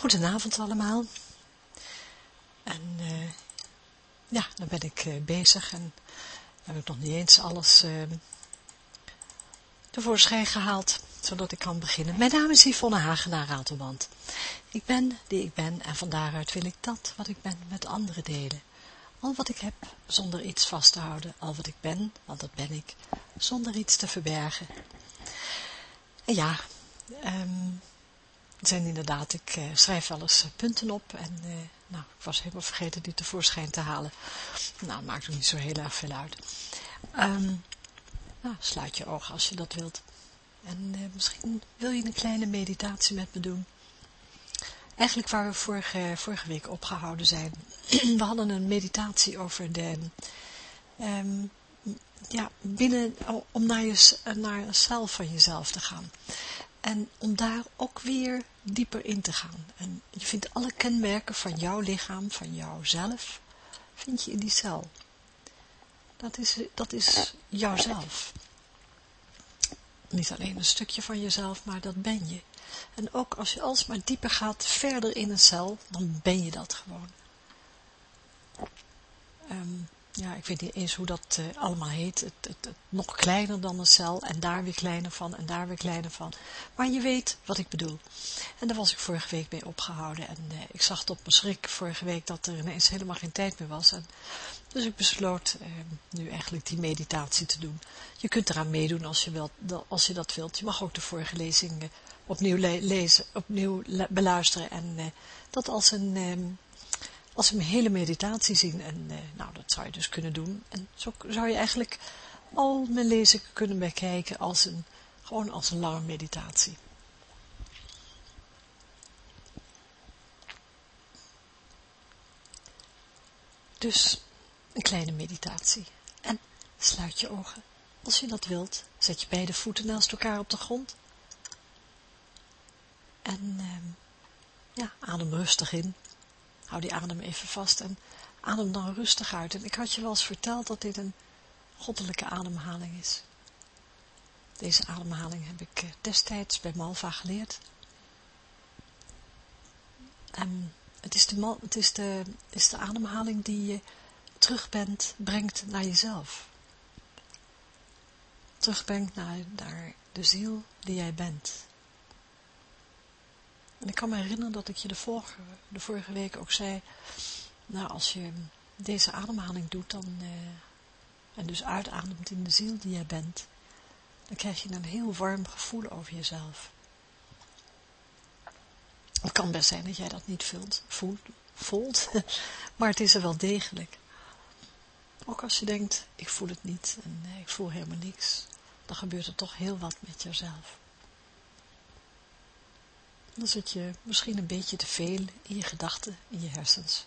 Goedenavond allemaal. En uh, ja, dan ben ik uh, bezig en heb ik nog niet eens alles uh, tevoorschijn gehaald, zodat ik kan beginnen. Mijn naam is Yvonne Hagenaar Ratelband. Ik ben die ik ben en van daaruit wil ik dat wat ik ben met anderen delen. Al wat ik heb, zonder iets vast te houden. Al wat ik ben, want dat ben ik, zonder iets te verbergen. En ja, um, zijn inderdaad, ik uh, schrijf wel eens uh, punten op en uh, nou, ik was helemaal vergeten die tevoorschijn te halen. Nou, maakt ook niet zo heel erg veel uit. Um, nou, sluit je ogen als je dat wilt. En misschien wil je een kleine meditatie met me doen. Eigenlijk waar we vorige, vorige week opgehouden zijn. we hadden een meditatie over de... Um, ja, binnen, om naar, je, naar een cel van jezelf te gaan. En om daar ook weer dieper in te gaan. En je vindt alle kenmerken van jouw lichaam, van jouzelf, vind je in die cel. Dat is, dat is jouzelf. Niet alleen een stukje van jezelf, maar dat ben je. En ook als je alsmaar dieper gaat, verder in een cel, dan ben je dat gewoon. Um, ja, ik weet niet eens hoe dat uh, allemaal heet, het, het, het, nog kleiner dan een cel en daar weer kleiner van en daar weer kleiner van. Maar je weet wat ik bedoel. En daar was ik vorige week mee opgehouden en uh, ik zag tot mijn schrik vorige week dat er ineens helemaal geen tijd meer was. En dus ik besloot uh, nu eigenlijk die meditatie te doen. Je kunt eraan meedoen als je, wilt, als je dat wilt. Je mag ook de vorige lezing opnieuw le lezen, opnieuw beluisteren en dat als een ehm, als een hele meditatie zien. En uh, nou, dat zou je dus kunnen doen. En zo zou je eigenlijk al mijn lezingen kunnen bekijken als een, gewoon als een lange meditatie. Dus een kleine meditatie. En sluit je ogen. Als je dat wilt, zet je beide voeten naast elkaar op de grond. En uh, ja, adem rustig in hou die adem even vast en adem dan rustig uit. En ik had je wel eens verteld dat dit een goddelijke ademhaling is. Deze ademhaling heb ik eh, destijds bij Malva geleerd. En het is de, het is de, is de ademhaling die je terug bent, brengt naar jezelf. Terugbrengt naar, naar de ziel die jij bent. En ik kan me herinneren dat ik je de vorige, de vorige week ook zei, nou als je deze ademhaling doet dan, uh, en dus uitademt in de ziel die jij bent, dan krijg je een heel warm gevoel over jezelf. Het kan best zijn dat jij dat niet voelt, voelt, voelt maar het is er wel degelijk. Ook als je denkt, ik voel het niet en ik voel helemaal niks, dan gebeurt er toch heel wat met jezelf. Dan zit je misschien een beetje te veel in je gedachten, in je hersens.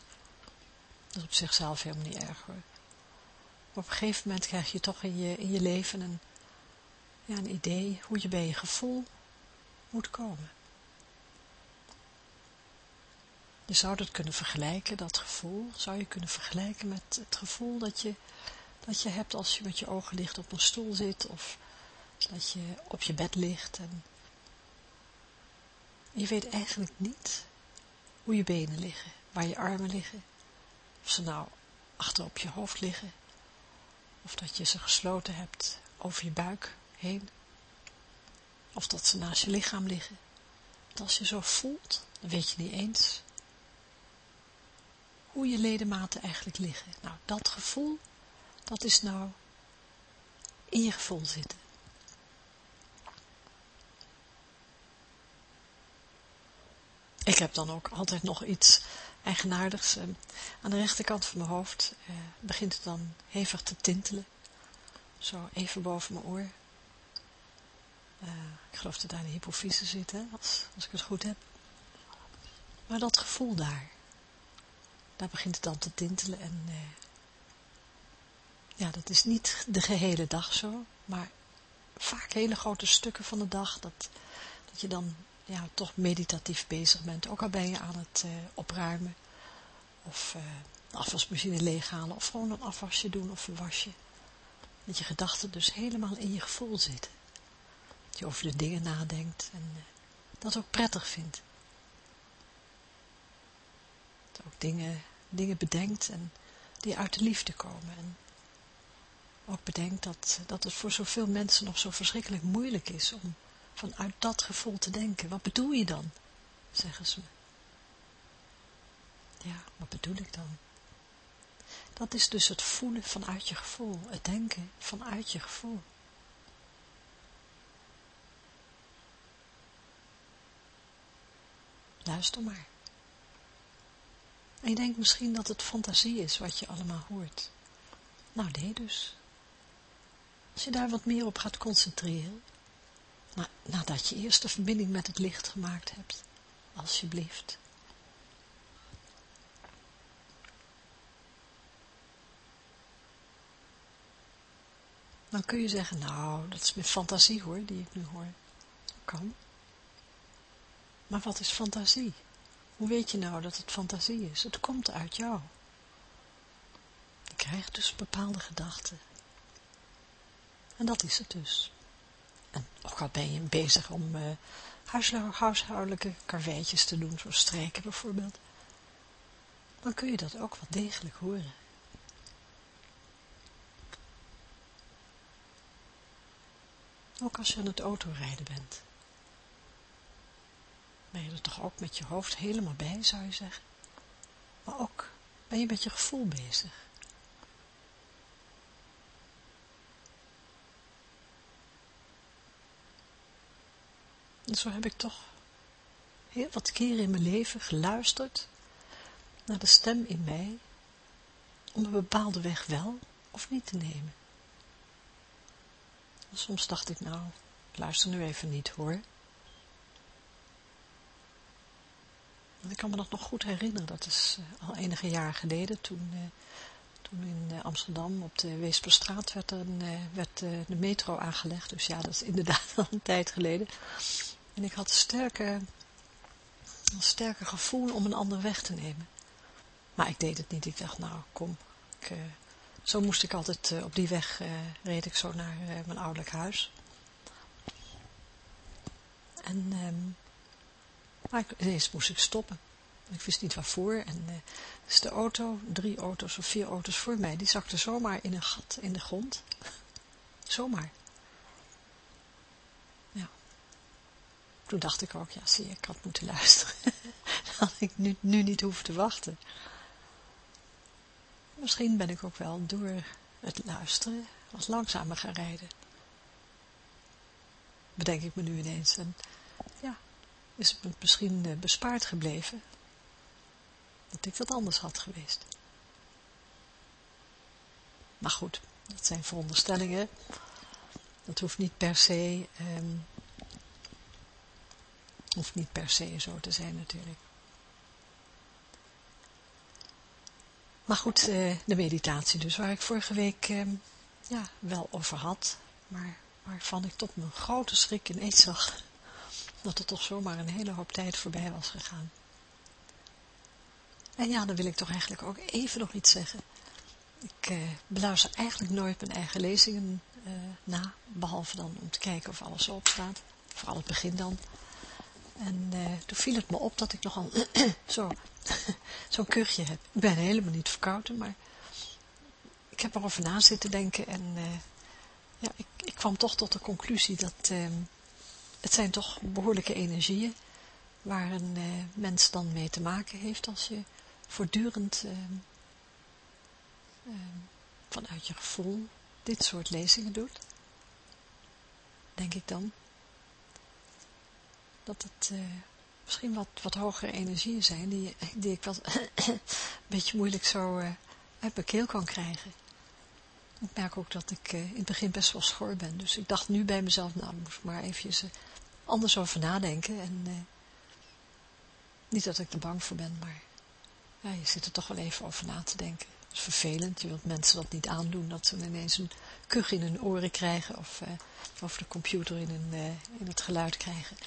Dat is op zichzelf helemaal niet erg hoor. Maar op een gegeven moment krijg je toch in je, in je leven een, ja, een idee hoe je bij je gevoel moet komen. Je zou dat kunnen vergelijken, dat gevoel, zou je kunnen vergelijken met het gevoel dat je, dat je hebt als je met je ogen licht op een stoel zit of dat je op je bed ligt en je weet eigenlijk niet hoe je benen liggen, waar je armen liggen. Of ze nou achter op je hoofd liggen. Of dat je ze gesloten hebt over je buik heen. Of dat ze naast je lichaam liggen. Want als je zo voelt, dan weet je niet eens hoe je ledematen eigenlijk liggen. Nou, dat gevoel, dat is nou in je gevoel zitten. Ik heb dan ook altijd nog iets eigenaardigs. Ehm, aan de rechterkant van mijn hoofd eh, begint het dan hevig te tintelen. Zo even boven mijn oor. Uh, ik geloof dat daar de hypofyse zit, hè, als, als ik het goed heb. Maar dat gevoel daar, daar begint het dan te tintelen. En ja, dat is niet de gehele dag zo, maar vaak hele grote stukken van de dag, dat, dat je dan ja, toch meditatief bezig bent. Ook al ben je aan het uh, opruimen. Of uh, de afwasmachine leeghalen. Of gewoon een afwasje doen of een wasje. Dat je gedachten dus helemaal in je gevoel zitten. Dat je over de dingen nadenkt. En uh, dat ook prettig vindt. ook dingen, dingen bedenkt en die uit de liefde komen. En ook bedenkt dat, dat het voor zoveel mensen nog zo verschrikkelijk moeilijk is om vanuit dat gevoel te denken. Wat bedoel je dan? Zeggen ze me. Ja, wat bedoel ik dan? Dat is dus het voelen vanuit je gevoel, het denken vanuit je gevoel. Luister maar. En je denkt misschien dat het fantasie is wat je allemaal hoort. Nou, nee dus. Als je daar wat meer op gaat concentreren, nadat je eerst de verbinding met het licht gemaakt hebt, alsjeblieft. Dan kun je zeggen, nou, dat is mijn fantasie hoor, die ik nu hoor. Kan. Maar wat is fantasie? Hoe weet je nou dat het fantasie is? Het komt uit jou. Je krijgt dus bepaalde gedachten. En dat is het dus. En ook al ben je bezig om uh, huishoudelijke karweitjes te doen, zoals strijken bijvoorbeeld, dan kun je dat ook wel degelijk horen. Ook als je aan het autorijden bent. Ben je er toch ook met je hoofd helemaal bij, zou je zeggen. Maar ook ben je met je gevoel bezig. Zo heb ik toch heel wat keren in mijn leven geluisterd naar de stem in mij om een bepaalde weg wel of niet te nemen. En soms dacht ik nou, luister nu even niet hoor. ik kan me dat nog goed herinneren, dat is eh, al enige jaren geleden, toen, uh, toen in uh, Amsterdam op de Weesperstraat werd, er werd de metro aangelegd. Dus ja, dat is inderdaad al een tijd geleden. En ik had sterke, een sterke gevoel om een andere weg te nemen. Maar ik deed het niet. Ik dacht, nou kom, ik, zo moest ik altijd op die weg, reed ik zo naar mijn ouderlijk huis. En... Um, maar ineens moest ik stoppen. Ik wist niet waarvoor. En uh, dus de auto, drie auto's of vier auto's voor mij, die zakte zomaar in een gat in de grond. zomaar. Toen dacht ik ook, ja zie je, ik had moeten luisteren. had ik nu, nu niet hoeven te wachten. Misschien ben ik ook wel door het luisteren wat langzamer gaan rijden. Bedenk ik me nu ineens. En ja, is het misschien eh, bespaard gebleven, dat ik wat anders had geweest. Maar goed, dat zijn veronderstellingen. Dat hoeft niet per se, um, hoeft niet per se zo te zijn natuurlijk. Maar goed, eh, de meditatie dus, waar ik vorige week ehm, ja, wel over had, maar waarvan ik tot mijn grote schrik ineens zag dat er toch zomaar een hele hoop tijd voorbij was gegaan. En ja, dan wil ik toch eigenlijk ook even nog iets zeggen. Ik eh, beluister eigenlijk nooit mijn eigen lezingen eh, na, behalve dan om te kijken of alles op staat. Vooral het begin dan. En eh, toen viel het me op dat ik nogal zo, zo'n kuchje heb. Ik ben helemaal niet verkouden, maar ik heb erover na zitten denken en eh, ja, ik, ik, kwam toch tot de conclusie dat ehm, het zijn toch behoorlijke energieën waar een uh, mens dan mee te maken heeft als je voortdurend uh, uh, vanuit je gevoel dit soort lezingen doet. Denk ik dan. Dat het eh, misschien wat, wat hogere energieën zijn die, die ik wat een beetje moeilijk zo eh, uit mijn keel kan krijgen. Ik merk ook dat ik in het begin best wel schor ben. Dus ik dacht nu bij mezelf, nou, moet ik maar eventjes anders over nadenken. En eh, niet dat ik er bang voor ben, maar ja, je zit er toch wel even over na te denken. Het is vervelend, je wilt mensen dat niet aandoen, dat ze ineens een kuch in hun oren krijgen of uh, over de computer in, uh, in het geluid krijgen.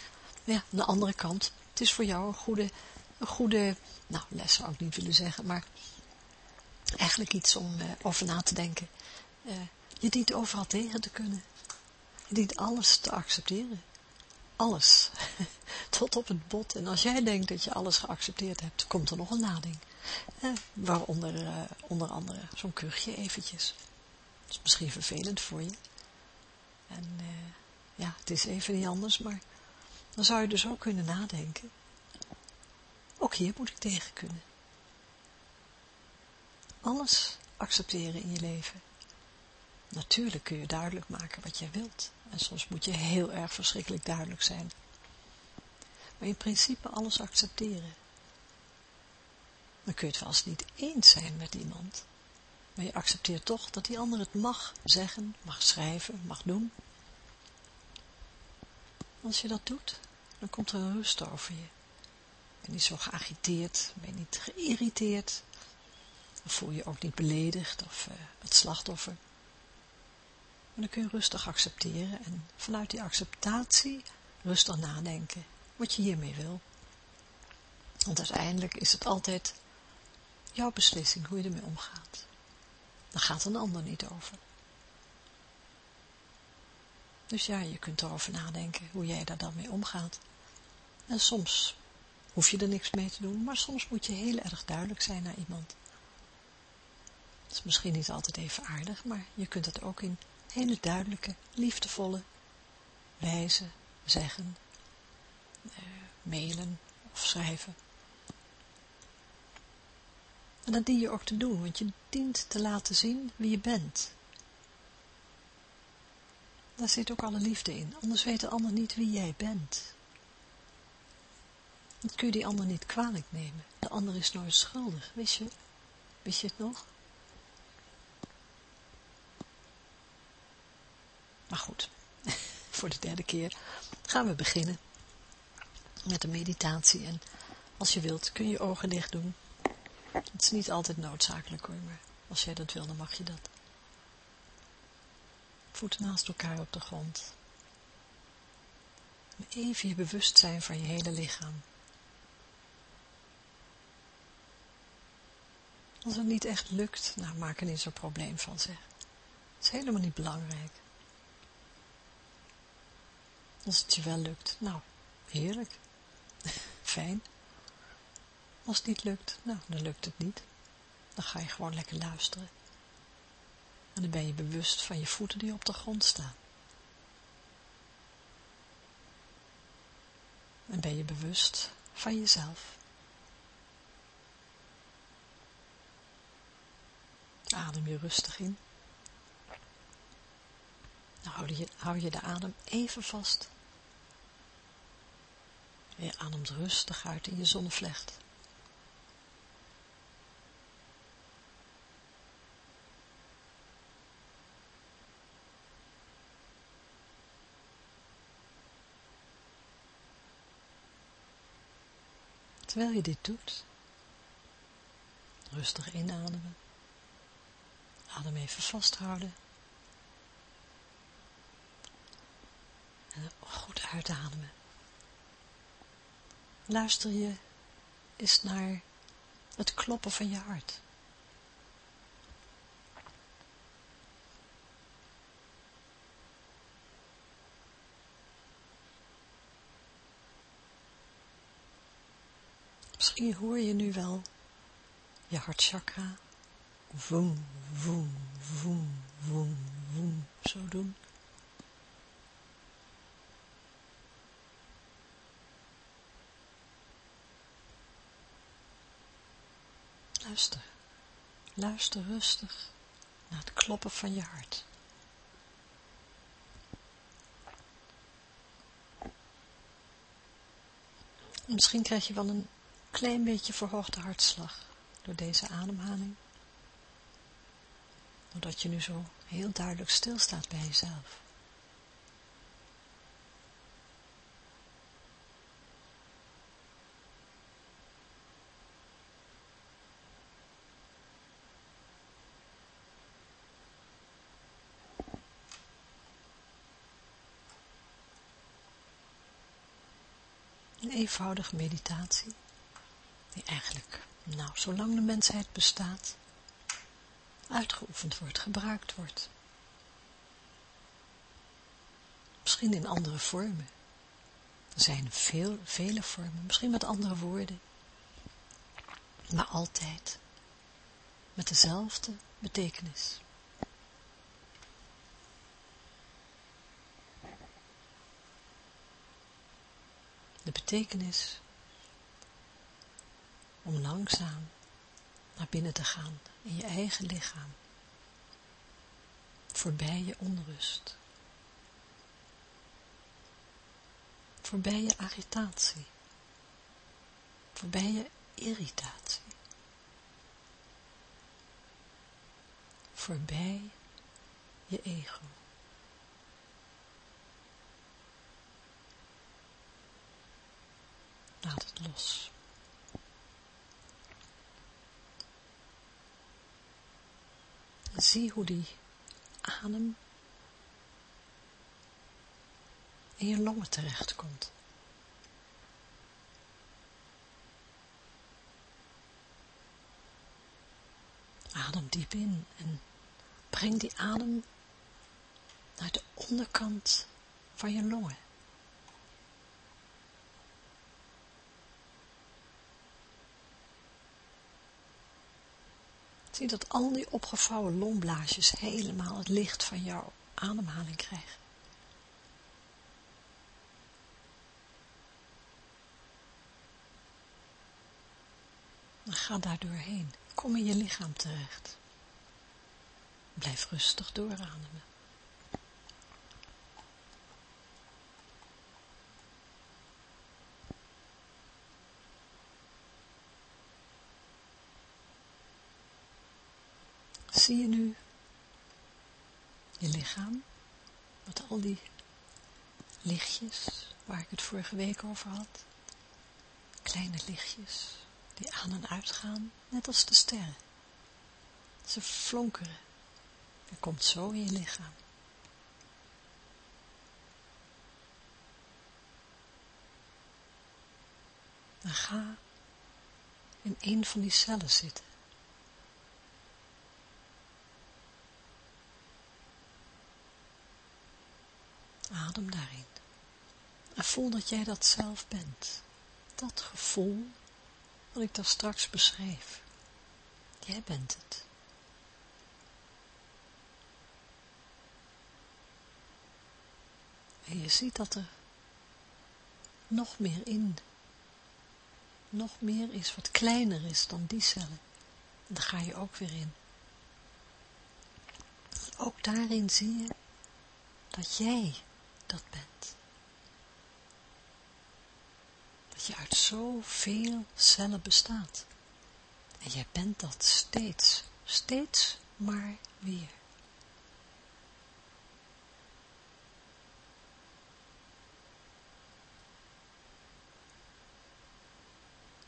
Ja, aan de andere kant, het is voor jou een goede, een goede nou les zou ik niet willen zeggen, maar eigenlijk iets om over na te denken. je dient overal tegen te kunnen. Je dient alles te accepteren alles. Tot op het bot. En als jij denkt dat je alles geaccepteerd hebt, komt er nog een lading. Eh, waaronder eh, onder andere zo'n kuchje eventjes. Dat is misschien vervelend voor je. En eh, ja, het is even niet anders, maar dan zou je dus ook kunnen nadenken. Ook hier moet ik tegen kunnen. Alles accepteren in je leven. Natuurlijk kun je duidelijk maken wat jij wilt. En soms moet je heel erg verschrikkelijk duidelijk zijn. Maar in principe alles accepteren. Dan kun je het wel eens niet eens zijn met iemand. Maar je accepteert toch dat die ander het mag zeggen, mag schrijven, mag doen. Als je dat doet, dan komt er een rust over je. Je niet zo geagiteerd, ben je niet geïrriteerd. Voel je je ook niet beledigd of uh, het slachtoffer. Maar dan kun je rustig accepteren en vanuit die acceptatie rustig nadenken wat je hiermee wil. Want uiteindelijk is het altijd jouw beslissing hoe je ermee omgaat. Daar gaat een ander niet over. Dus ja, je kunt erover nadenken hoe jij daar dan mee omgaat. En soms hoef je er niks mee te doen, maar soms moet je heel erg duidelijk zijn naar iemand. Dat is misschien niet altijd even aardig, maar je kunt het ook in hele duidelijke, liefdevolle wijze zeggen, eh, mailen of schrijven. En dat dien je ook te doen, want je dient te laten zien wie je bent. Daar zit ook alle liefde in, anders weet de ander niet wie jij bent. Dat kun je die ander niet kwalijk nemen. De ander is nooit schuldig, wist je? Wist je het nog? Maar goed, voor de derde keer gaan we beginnen met de meditatie. En als je wilt kun je je ogen dicht doen. Het is niet altijd noodzakelijk hoor, maar als jij dat wil dan mag je dat. Voeten naast elkaar op de grond. Even je bewustzijn van je hele lichaam. Als het niet echt lukt, nou maak er niet zo'n probleem van zeg. Het is helemaal niet belangrijk. Als het je wel lukt, nou, heerlijk. Fijn. Als het niet lukt, nou, dan lukt het niet. Dan ga je gewoon lekker luisteren. En dan ben je bewust van je voeten die op de grond staan. En ben je bewust van jezelf. Adem je rustig in. Dan hou je, de adem even vast. Je ademt rustig uit in je zonnevlecht. Terwijl je dit doet, rustig inademen, adem even vasthouden en goed uitademen. Luister je eens naar het kloppen van je hart. Misschien hoor je nu wel je hartchakra voem, voem, voem, voem, voem zo doen. Luister, luister rustig naar het kloppen van je hart. Misschien krijg je wel een klein beetje verhoogde hartslag door deze ademhaling. Doordat je nu zo heel duidelijk stilstaat bij jezelf. Een eenvoudige meditatie die eigenlijk, nou, zolang de mensheid bestaat, uitgeoefend wordt, gebruikt wordt. Misschien in andere vormen. Er zijn veel, vele vormen, misschien met andere woorden. maar altijd met dezelfde betekenis. De betekenis om langzaam naar binnen te gaan in je eigen lichaam, voorbij je onrust, voorbij je agitatie, voorbij je irritatie, voorbij je ego. Laat het los. Zie hoe die adem in je longen terechtkomt. Adem diep in en breng die adem naar de onderkant van je longen. Zie dat al die opgevouwen longblaasjes helemaal het licht van jouw ademhaling krijgen. Dan ga daar doorheen. Kom in je lichaam terecht. Blijf rustig doorademen. Zie je nu je lichaam met al die lichtjes waar ik het vorige week over had? Kleine lichtjes die aan en uitgaan, net als de sterren. Ze flonkeren. Er komt zo in je lichaam. Dan ga in een van die cellen zitten. Adem daarin. En voel dat jij dat zelf bent. Dat gevoel wat ik daar straks beschreef. Jij bent het. En je ziet dat er nog meer in, nog meer is wat kleiner is dan die cellen. En daar ga je ook weer in. Ook daarin zie je dat jij dat bent. Dat je uit zoveel cellen bestaat. En jij bent dat steeds, steeds maar weer.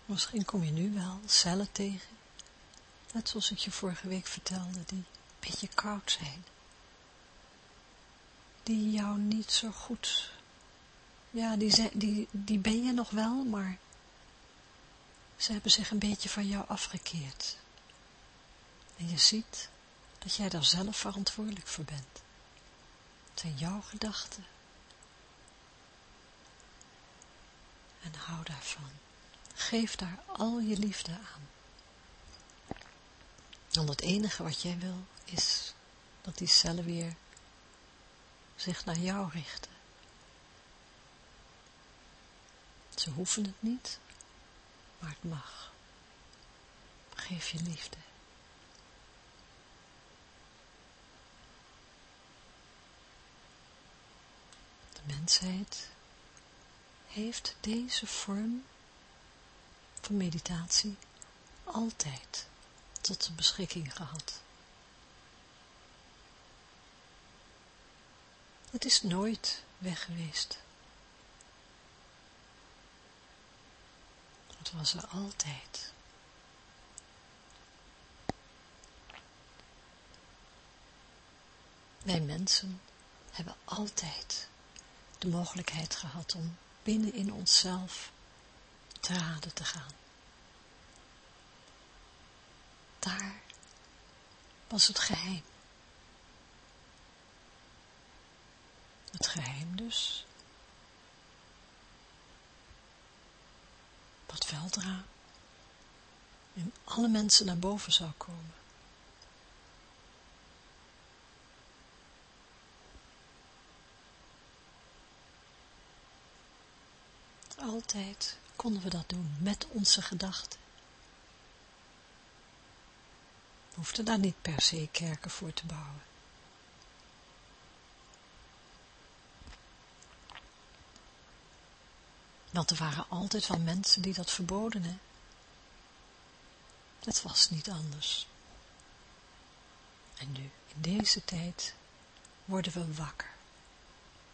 Misschien kom je nu wel cellen tegen, net zoals ik je vorige week vertelde, die een beetje koud zijn die jou niet zo goed, ja, die, die, die ben je nog wel, maar ze hebben zich een beetje van jou afgekeerd. En je ziet dat jij daar zelf verantwoordelijk voor bent. Het zijn jouw gedachten. En hou daarvan. Geef daar al je liefde aan. Want het enige wat jij wil is dat die cellen weer zich naar jou richten. Ze hoeven het niet, maar het mag. Geef je liefde. De mensheid heeft deze vorm van meditatie altijd tot de beschikking gehad. Het is nooit weg geweest. Het was er altijd. Wij mensen hebben altijd de mogelijkheid gehad om binnen in onszelf te raden te gaan. Daar was het geheim. Het geheim dus. Wat veldra En alle mensen naar boven zou komen. Altijd konden we dat doen met onze gedachten. We hoefden daar niet per se kerken voor te bouwen. Want er waren altijd wel mensen die dat verboden, hè. Het was niet anders. En nu, in deze tijd, worden we wakker.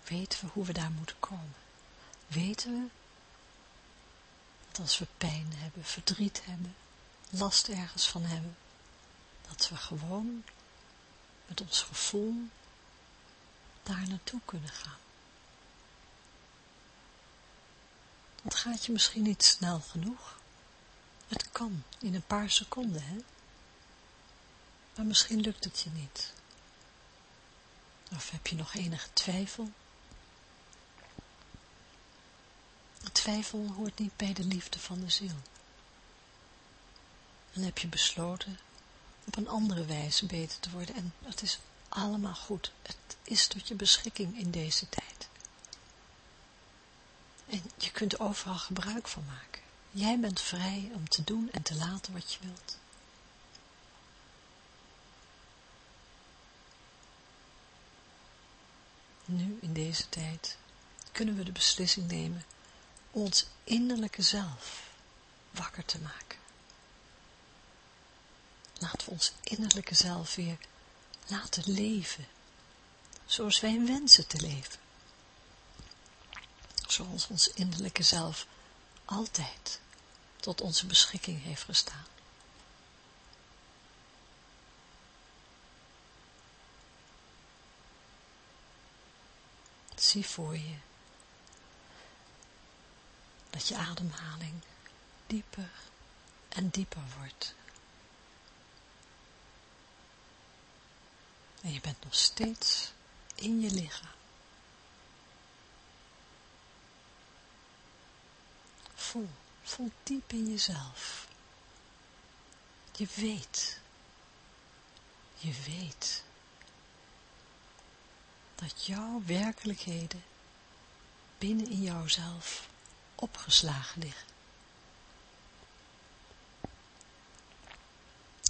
Weten we hoe we daar moeten komen. Weten we dat als we pijn hebben, verdriet hebben, last ergens van hebben, dat we gewoon met ons gevoel daar naartoe kunnen gaan. Het gaat je misschien niet snel genoeg. Het kan, in een paar seconden, hè. Maar misschien lukt het je niet. Of heb je nog enige twijfel? Twijfel hoort niet bij de liefde van de ziel. Dan heb je besloten op een andere wijze beter te worden en dat is allemaal goed. Het is tot je beschikking in deze tijd. En je kunt overal gebruik van maken. Jij bent vrij om te doen en te laten wat je wilt. Nu, in deze tijd, kunnen we de beslissing nemen ons innerlijke zelf wakker te maken. Laten we ons innerlijke zelf weer laten leven, zoals wij wensen te leven. Zoals ons innerlijke zelf altijd tot onze beschikking heeft gestaan. Zie voor je dat je ademhaling dieper en dieper wordt. En je bent nog steeds in je lichaam. Voel, voel diep in jezelf. Je weet, je weet dat jouw werkelijkheden binnen in jouzelf opgeslagen liggen.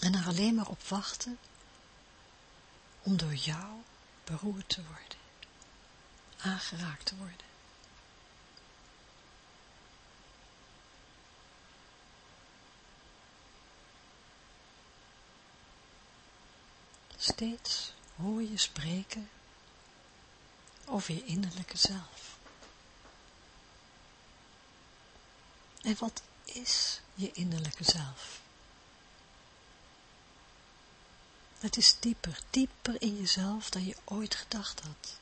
En er alleen maar op wachten om door jou beroerd te worden, aangeraakt te worden. Steeds hoor je spreken over je innerlijke zelf. En wat is je innerlijke zelf? Het is dieper, dieper in jezelf dan je ooit gedacht had.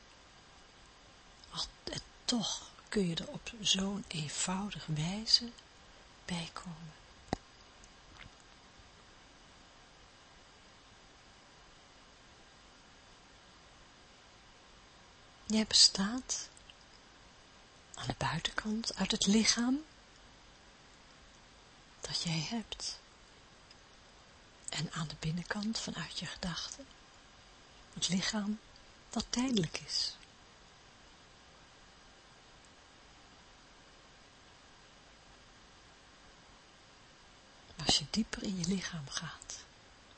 en toch kun je er op zo'n eenvoudige wijze bijkomen. Jij bestaat aan de buitenkant uit het lichaam dat jij hebt. En aan de binnenkant vanuit je gedachten, het lichaam dat tijdelijk is. Als je dieper in je lichaam gaat,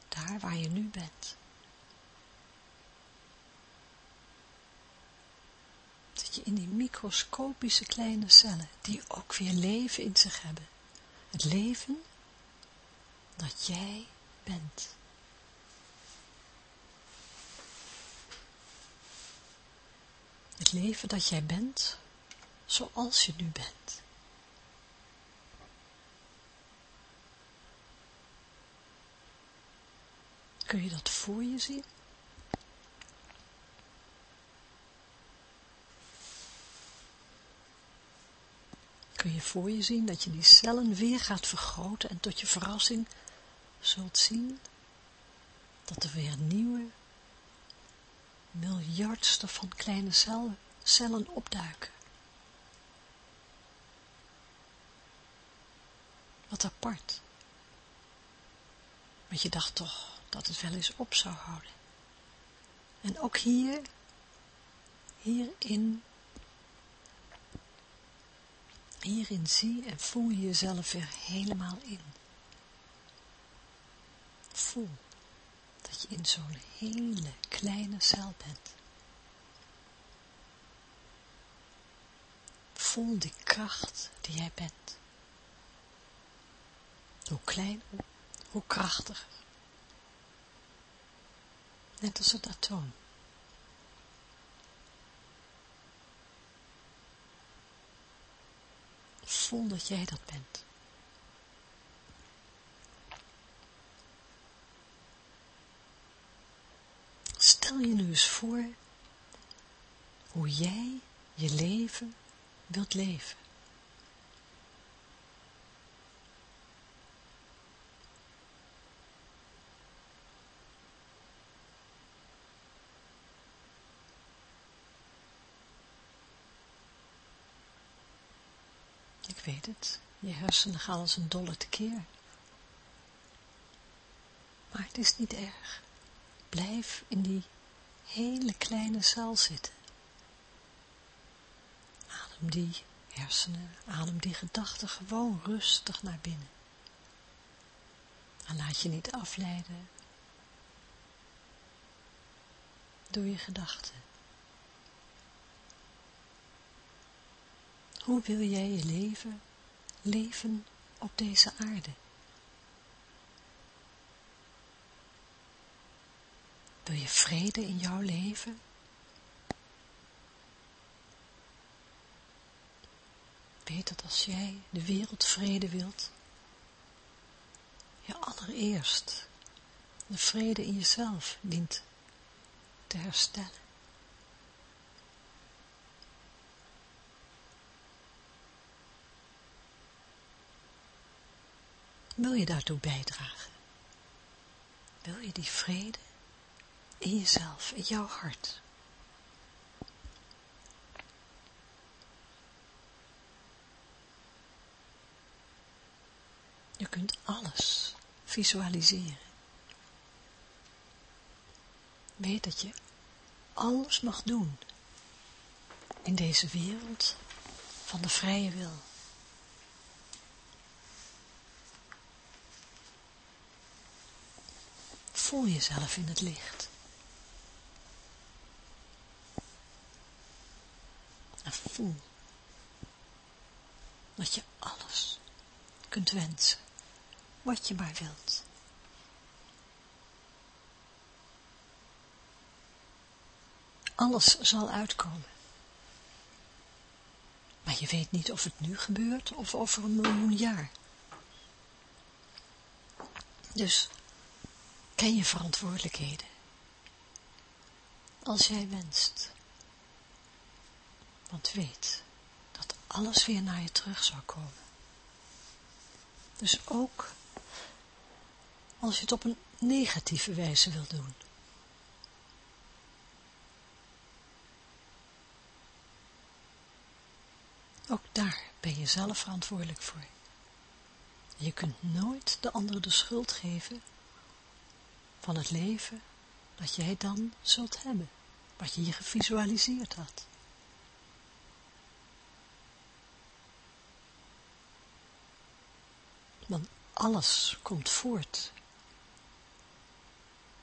daar waar je nu bent, in die microscopische kleine cellen, die ook weer leven in zich hebben, het leven dat jij bent. Het leven dat jij bent, zoals je nu bent. Kun je dat voor je zien? Kun je voor je zien dat je die cellen weer gaat vergroten en tot je verrassing zult zien dat er weer nieuwe miljardsten van kleine cellen, cellen opduiken. Wat apart. Want je dacht toch dat het wel eens op zou houden. En ook hier, hierin, hierin zie en voel je jezelf weer helemaal in. Voel dat je in zo'n hele kleine cel bent. Voel die kracht die jij bent. Hoe klein, hoe krachtiger. Net als het atoom. Voel dat jij dat bent. Stel je nu eens voor hoe jij je leven wilt leven. Weet het, je hersenen gaan als een dolle tekeer. Maar het is niet erg. Blijf in die hele kleine cel zitten. Adem die hersenen, adem die gedachten gewoon rustig naar binnen. En laat je niet afleiden door je gedachten. Hoe wil jij je leven leven op deze aarde? Wil je vrede in jouw leven? Weet dat als jij de wereldvrede wilt, je allereerst de vrede in jezelf dient te herstellen. Wil je daartoe bijdragen? Wil je die vrede in jezelf, in jouw hart? Je kunt alles visualiseren. Weet dat je alles mag doen in deze wereld van de vrije wil. Voel jezelf in het licht. En voel dat je alles kunt wensen, wat je maar wilt. Alles zal uitkomen. Maar je weet niet of het nu gebeurt of over een miljoen jaar. Dus ken je verantwoordelijkheden. Als jij wenst. Want weet dat alles weer naar je terug zal komen. Dus ook als je het op een negatieve wijze wil doen. Ook daar ben je zelf verantwoordelijk voor. Je kunt nooit de ander de schuld geven van het leven dat jij dan zult hebben, wat je je gevisualiseerd had. Want alles komt voort.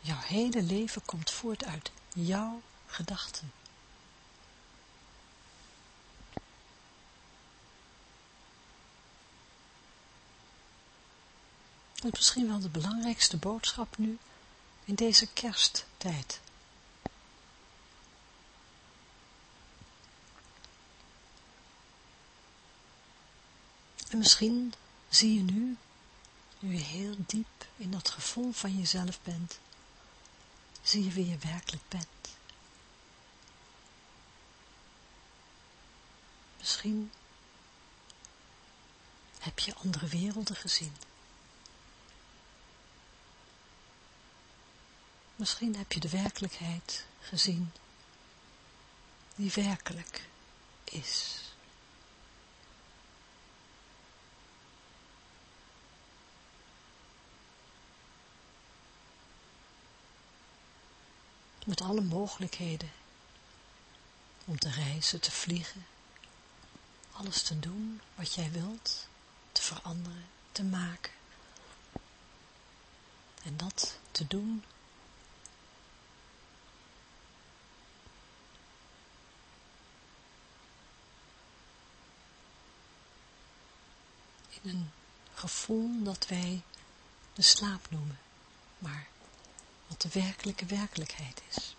Jouw hele leven komt voort uit jouw gedachten. Dat is misschien wel de belangrijkste boodschap nu in deze kersttijd. En misschien zie je nu, nu je heel diep in dat gevoel van jezelf bent, zie je wie je werkelijk bent. Misschien heb je andere werelden gezien. Misschien heb je de werkelijkheid gezien die werkelijk is. Met alle mogelijkheden om te reizen, te vliegen, alles te doen wat jij wilt, te veranderen, te maken. En dat te doen een gevoel dat wij de slaap noemen, maar wat de werkelijke werkelijkheid is.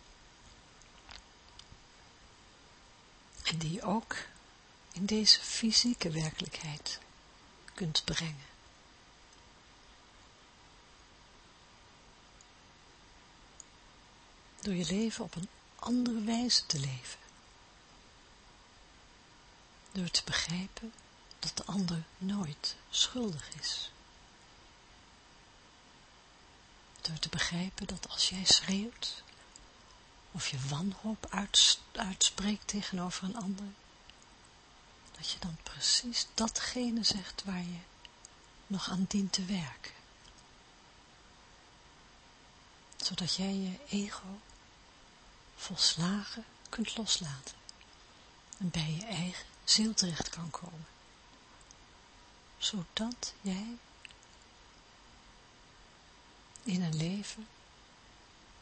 En die je ook in deze fysieke werkelijkheid kunt brengen. Door je leven op een andere wijze te leven. Door te begrijpen dat de ander nooit schuldig is. Door te begrijpen dat als jij schreeuwt, of je wanhoop uitspreekt tegenover een ander, dat je dan precies datgene zegt waar je nog aan dient te werken. Zodat jij je ego volslagen kunt loslaten en bij je eigen ziel terecht kan komen. Zodat jij in een leven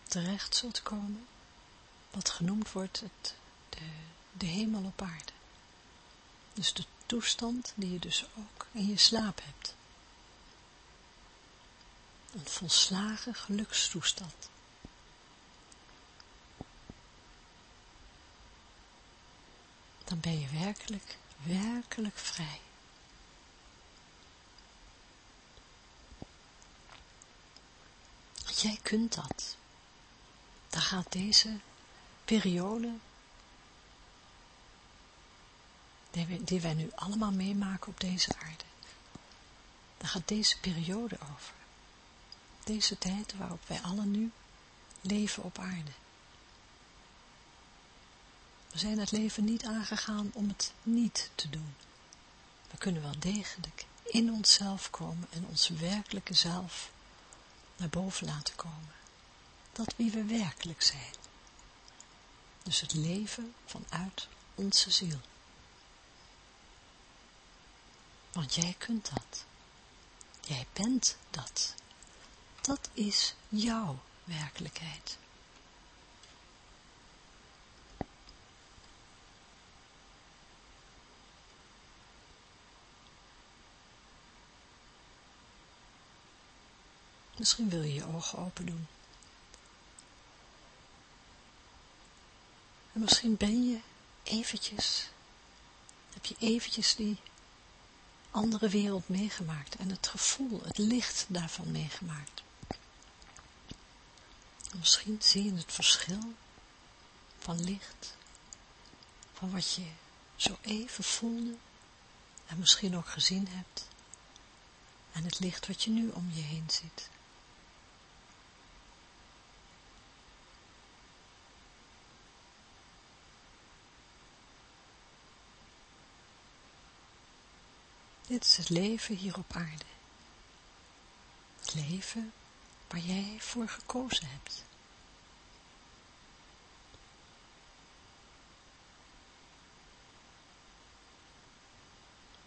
terecht zult komen wat genoemd wordt het, de, de hemel op aarde. Dus de toestand die je dus ook in je slaap hebt. Een volslagen gelukstoestand. Dan ben je werkelijk, werkelijk vrij. Jij kunt dat. Dan gaat deze periode die wij nu allemaal meemaken op deze aarde. Daar gaat deze periode over. Deze tijd waarop wij allen nu leven op aarde. We zijn het leven niet aangegaan om het niet te doen. We kunnen wel degelijk in onszelf komen en ons werkelijke zelf naar boven laten komen. Dat wie we werkelijk zijn. Dus het leven vanuit onze ziel. Want jij kunt dat. Jij bent dat. Dat is jouw werkelijkheid. Misschien wil je je ogen open doen. En misschien ben je eventjes, heb je eventjes die andere wereld meegemaakt en het gevoel, het licht daarvan meegemaakt. misschien zie je het verschil van licht, van wat je zo even voelde en misschien ook gezien hebt, en het licht wat je nu om je heen ziet. Dit is het leven hier op aarde. Het leven waar jij voor gekozen hebt.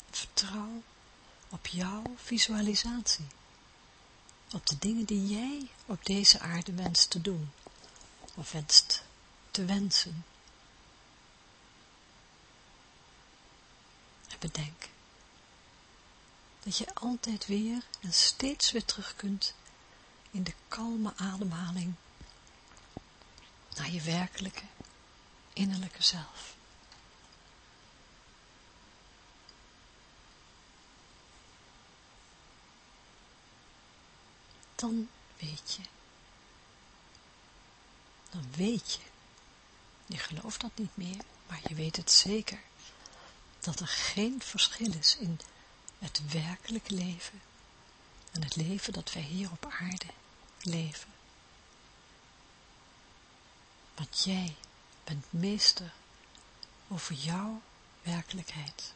Vertrouw op jouw visualisatie. Op de dingen die jij op deze aarde wenst te doen. Of wenst te wensen. En bedenk dat je altijd weer en steeds weer terug kunt in de kalme ademhaling naar je werkelijke innerlijke zelf. Dan weet je, dan weet je, je gelooft dat niet meer, maar je weet het zeker, dat er geen verschil is in het werkelijke leven en het leven dat wij hier op aarde leven. Want jij bent meester over jouw werkelijkheid.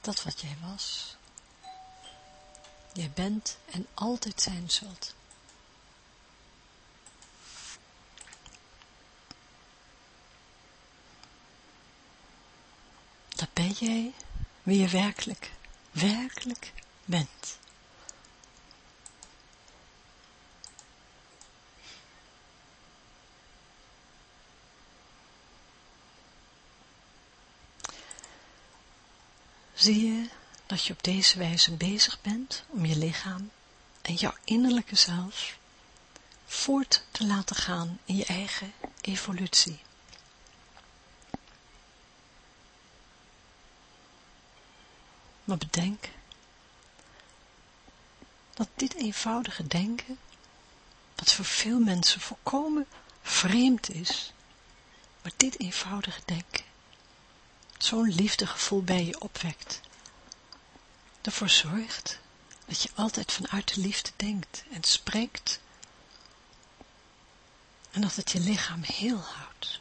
Dat wat jij was, jij bent en altijd zijn zult. Dat ben jij wie je werkelijk, werkelijk bent. Zie je dat je op deze wijze bezig bent om je lichaam en jouw innerlijke zelf voort te laten gaan in je eigen evolutie. Maar bedenk dat dit eenvoudige denken, wat voor veel mensen volkomen vreemd is, maar dit eenvoudige denken zo'n liefdegevoel bij je opwekt, ervoor zorgt dat je altijd vanuit de liefde denkt en spreekt en dat het je lichaam heel houdt.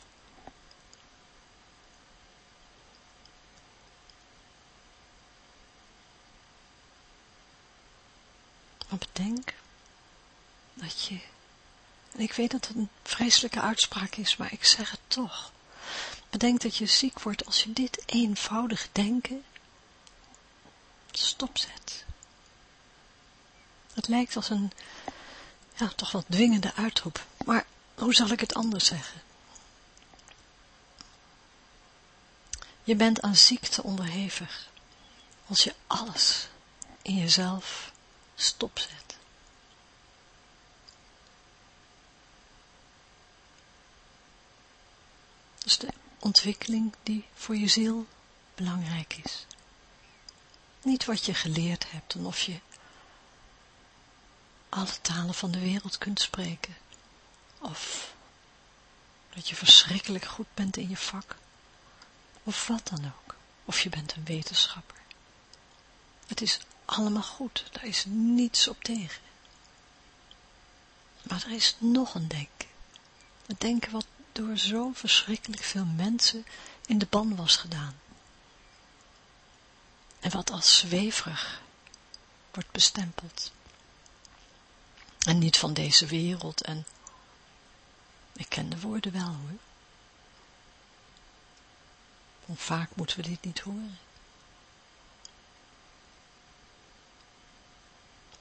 Maar bedenk dat je, en ik weet dat het een vreselijke uitspraak is, maar ik zeg het toch. Bedenk dat je ziek wordt als je dit eenvoudig denken stopzet. Het lijkt als een, ja, toch wel dwingende uitroep. Maar hoe zal ik het anders zeggen? Je bent aan ziekte onderhevig als je alles in jezelf stopzet. Dus de ontwikkeling die voor je ziel belangrijk is. Niet wat je geleerd hebt en of je alle talen van de wereld kunt spreken. Of dat je verschrikkelijk goed bent in je vak. Of wat dan ook. Of je bent een wetenschapper. Het is allemaal goed, daar is niets op tegen. Maar er is nog een denken. Het denken wat door zo verschrikkelijk veel mensen in de ban was gedaan. En wat als zweverig wordt bestempeld. En niet van deze wereld en ik ken de woorden wel hoor. Hoe vaak moeten we dit niet horen.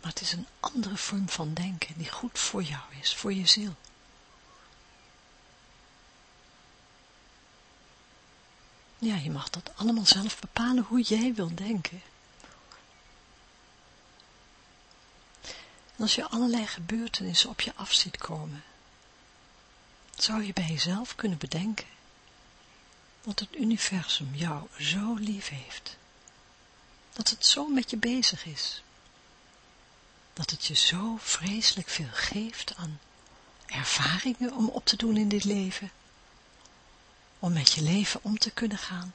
Maar het is een andere vorm van denken die goed voor jou is, voor je ziel. Ja, je mag dat allemaal zelf bepalen hoe jij wilt denken. En als je allerlei gebeurtenissen op je af ziet komen, zou je bij jezelf kunnen bedenken dat het universum jou zo lief heeft, dat het zo met je bezig is, dat het je zo vreselijk veel geeft aan ervaringen om op te doen in dit leven, om met je leven om te kunnen gaan,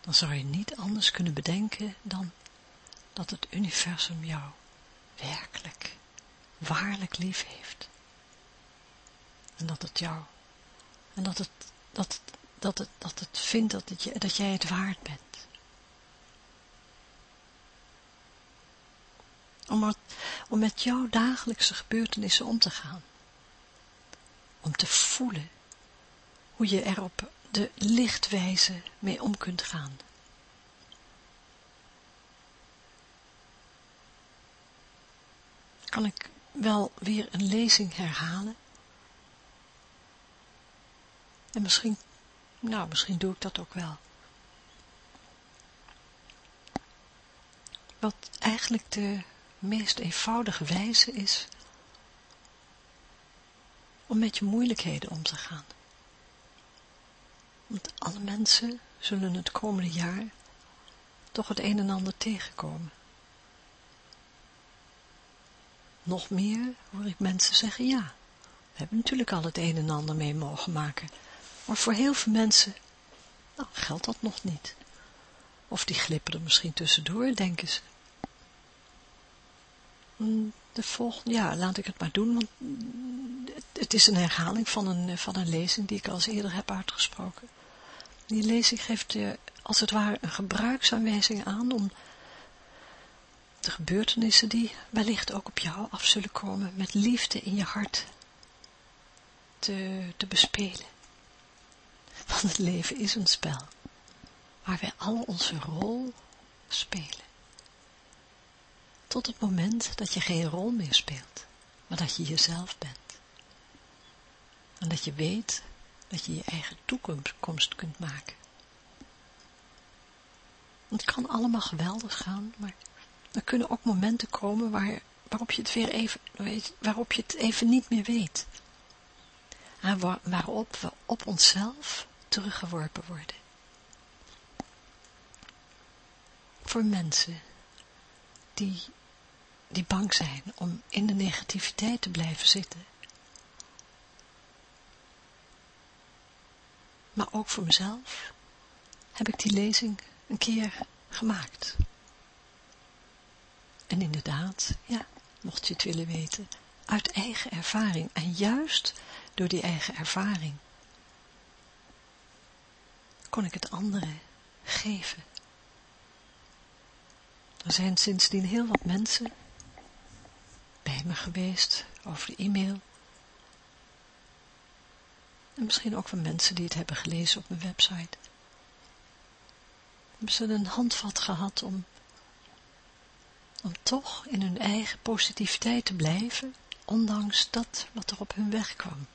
dan zou je niet anders kunnen bedenken dan dat het universum jou werkelijk, waarlijk lief heeft. En dat het jou, en dat het, dat, dat het, dat het vindt dat, het dat jij het waard bent. Om, om met jouw dagelijkse gebeurtenissen om te gaan. Om te voelen hoe je er op de lichtwijze mee om kunt gaan. Kan ik wel weer een lezing herhalen? En misschien, nou, misschien doe ik dat ook wel. Wat eigenlijk de meest eenvoudige wijze is om met je moeilijkheden om te gaan. Want alle mensen zullen het komende jaar toch het een en ander tegenkomen. Nog meer hoor ik mensen zeggen, ja, we hebben natuurlijk al het een en ander mee mogen maken. Maar voor heel veel mensen, nou, geldt dat nog niet. Of die glippen er misschien tussendoor, denken ze. Hmm, de volgende, ja, laat ik het maar doen, want het is een herhaling van een, van een lezing die ik al eens eerder heb uitgesproken. Die lezing geeft je als het ware een gebruiksaanwijzing aan om de gebeurtenissen die wellicht ook op jou af zullen komen, met liefde in je hart te, te bespelen. Want het leven is een spel, waar wij al onze rol spelen. Tot het moment dat je geen rol meer speelt, maar dat je jezelf bent. En dat je weet dat je je eigen toekomst kunt maken. Het kan allemaal geweldig gaan, maar er kunnen ook momenten komen waar, waarop je het weer even, waarop je het even niet meer weet. En waarop we op onszelf teruggeworpen worden. Voor mensen die, die bang zijn om in de negativiteit te blijven zitten. Maar ook voor mezelf heb ik die lezing een keer gemaakt. En inderdaad, ja, mocht je het willen weten, uit eigen ervaring. En juist door die eigen ervaring kon ik het anderen geven. Er zijn sindsdien heel wat mensen me geweest over de e-mail. En misschien ook van mensen die het hebben gelezen op mijn website. Hebben ze een handvat gehad om, om toch in hun eigen positiviteit te blijven, ondanks dat wat er op hun weg kwam.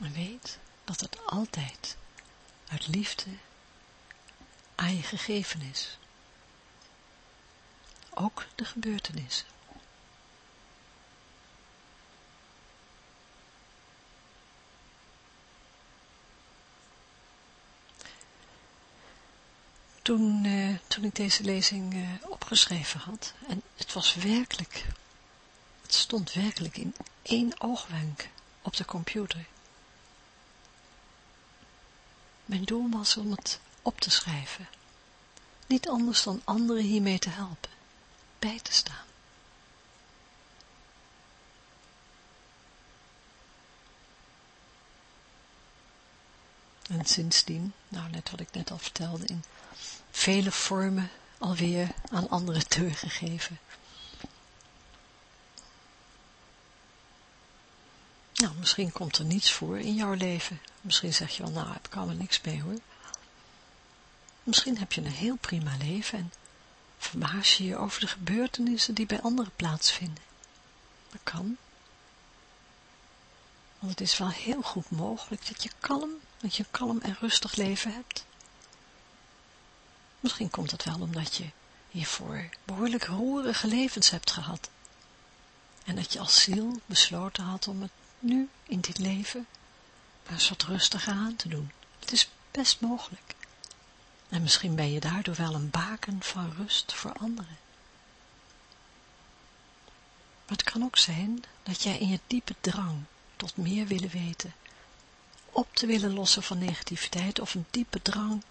En weet dat het altijd uit liefde aan je gegeven is. Ook de gebeurtenissen. Toen, uh, toen ik deze lezing uh, opgeschreven had, en het was werkelijk, het stond werkelijk in één oogwenk op de computer. Mijn doel was om het op te schrijven. Niet anders dan anderen hiermee te helpen, bij te staan. En sindsdien, nou net wat ik net al vertelde, in vele vormen alweer aan anderen teruggegeven. Nou, misschien komt er niets voor in jouw leven. Misschien zeg je wel, nou, ik allemaal niks mee hoor. Misschien heb je een heel prima leven en verbaas je je over de gebeurtenissen die bij anderen plaatsvinden. Dat kan. Want het is wel heel goed mogelijk dat je kalm, dat je een kalm en rustig leven hebt. Misschien komt het wel omdat je hiervoor behoorlijk roerige levens hebt gehad. En dat je als ziel besloten had om het nu, in dit leven, maar eens wat rustiger aan te doen. Het is best mogelijk. En misschien ben je daardoor wel een baken van rust voor anderen. Maar het kan ook zijn dat jij in je diepe drang tot meer willen weten, op te willen lossen van negativiteit of een diepe drang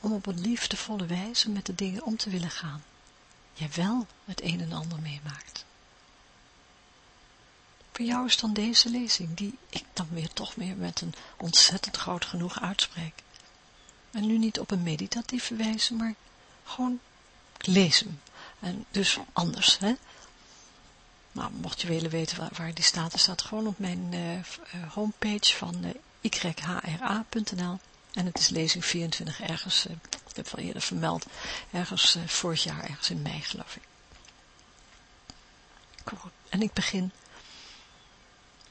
om op een liefdevolle wijze met de dingen om te willen gaan, jij wel het een en ander meemaakt. Voor jou is dan deze lezing, die ik dan weer toch weer met een ontzettend groot genoeg uitspreek. En nu niet op een meditatieve wijze, maar gewoon lezen. En dus anders, hè. Nou, mocht je willen weten waar, die staat, er staat gewoon op mijn uh, homepage van uh, yhra.nl. En het is lezing 24 ergens, ik heb het al eerder vermeld, ergens vorig jaar, ergens in mei geloof ik. En ik begin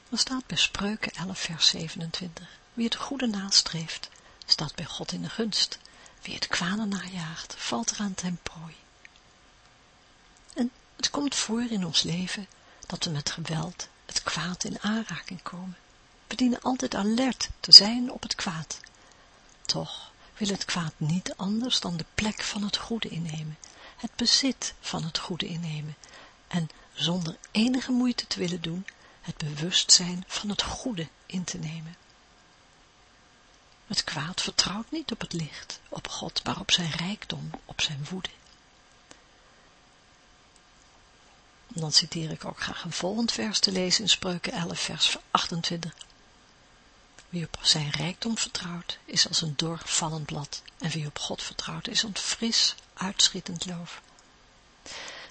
dan staat bij Spreuken 11 vers 27. Wie het goede nastreeft, staat bij God in de gunst. Wie het kwade najaagt, valt eraan ten prooi. En het komt voor in ons leven dat we met geweld het kwaad in aanraking komen. We dienen altijd alert te zijn op het kwaad. Toch wil het kwaad niet anders dan de plek van het goede innemen, het bezit van het goede innemen, en zonder enige moeite te willen doen, het bewustzijn van het goede in te nemen. Het kwaad vertrouwt niet op het licht, op God, maar op zijn rijkdom, op zijn woede. dan citeer ik ook graag een volgend vers te lezen in Spreuken 11, vers 28. Wie op zijn rijkdom vertrouwt, is als een doorvallend blad, en wie op God vertrouwt, is een fris, uitschietend loof.